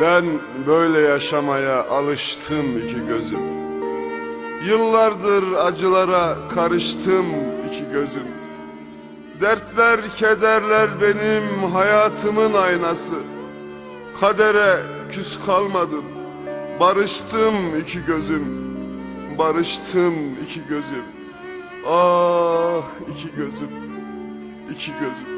Ben böyle yaşamaya alıştım iki gözüm. Yıllardır acılara karıştım iki gözüm. Dertler, kederler benim hayatımın aynası. Kadere küs kalmadım. Barıştım iki gözüm. Barıştım iki gözüm. Ah iki gözüm. İki gözüm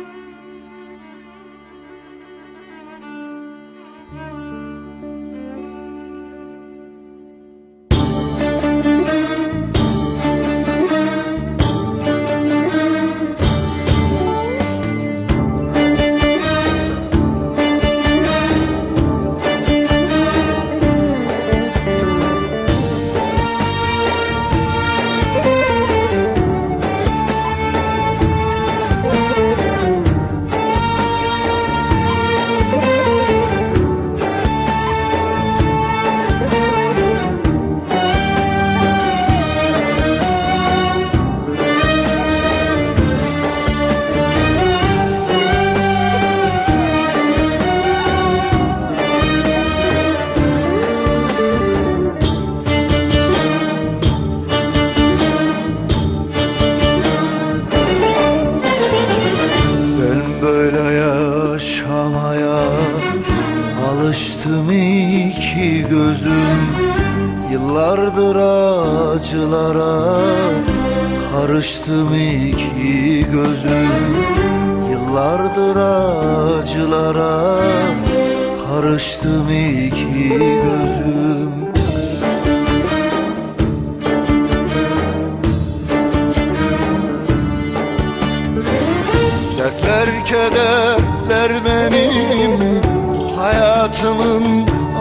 Yıllardır acılara karıştım iki gözüm. Yıllardır acılara karıştım iki gözüm. Dertler kederler benim. Hayatımın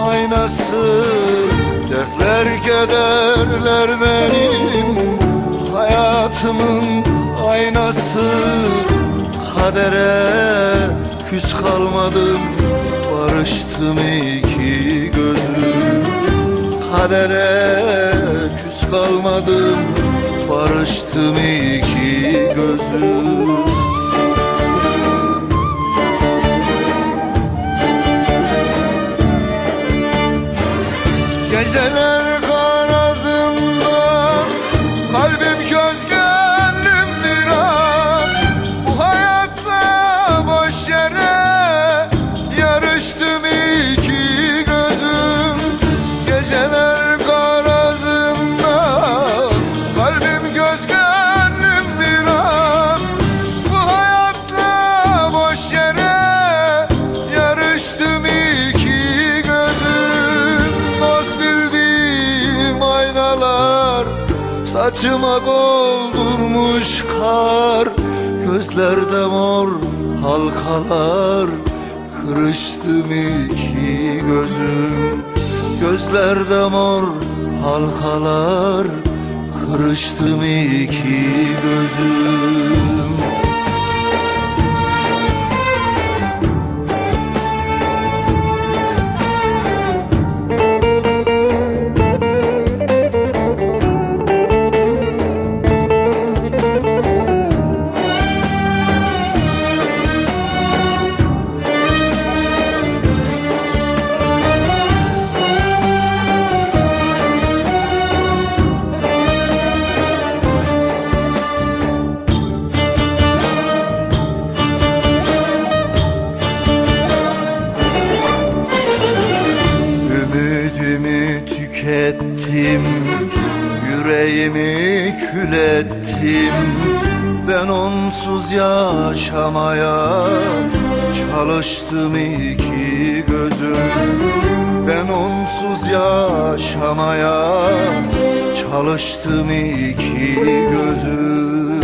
aynası Kederler benim hayatımın aynası. Kadere küs kalmadım barıştım iki gözüm Kadere küs kalmadım barıştım iki gözüm aynalar Saçıma doldurmuş kar. Gözlerde mor halkalar Kırıştım iki gözüm. Gözlerde mor halkalar Kırıştım iki gözüm Ben onsuz yaşamaya Çalıştım iki gözüm. Ben onsuz yaşamaya Çalıştım iki gözüm.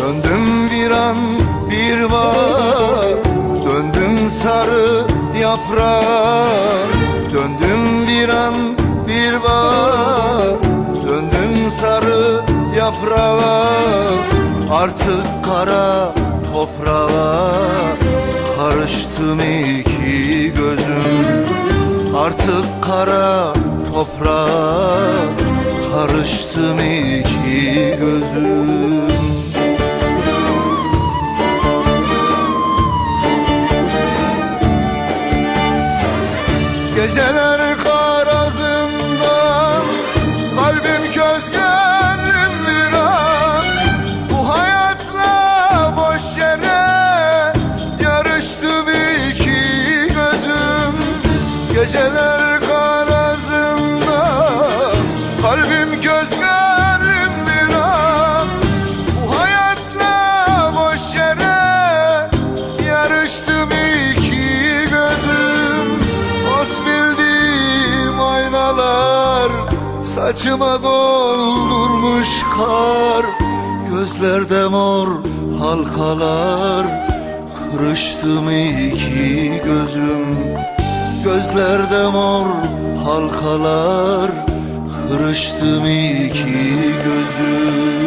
Döndüm bir an bir bağ Döndüm sarı Döndüm bir an bir bağ. Döndüm sarı yaprağa Artık kara toprağa. Karıştım iki gözüm Artık kara toprağa. Karıştım iki gözüm Saçıma doldurmuş kar Gözlerde mor halkalar. Kırıştım iki gözüm Gözlerde mor halkalar. Kırıştım iki gözüm.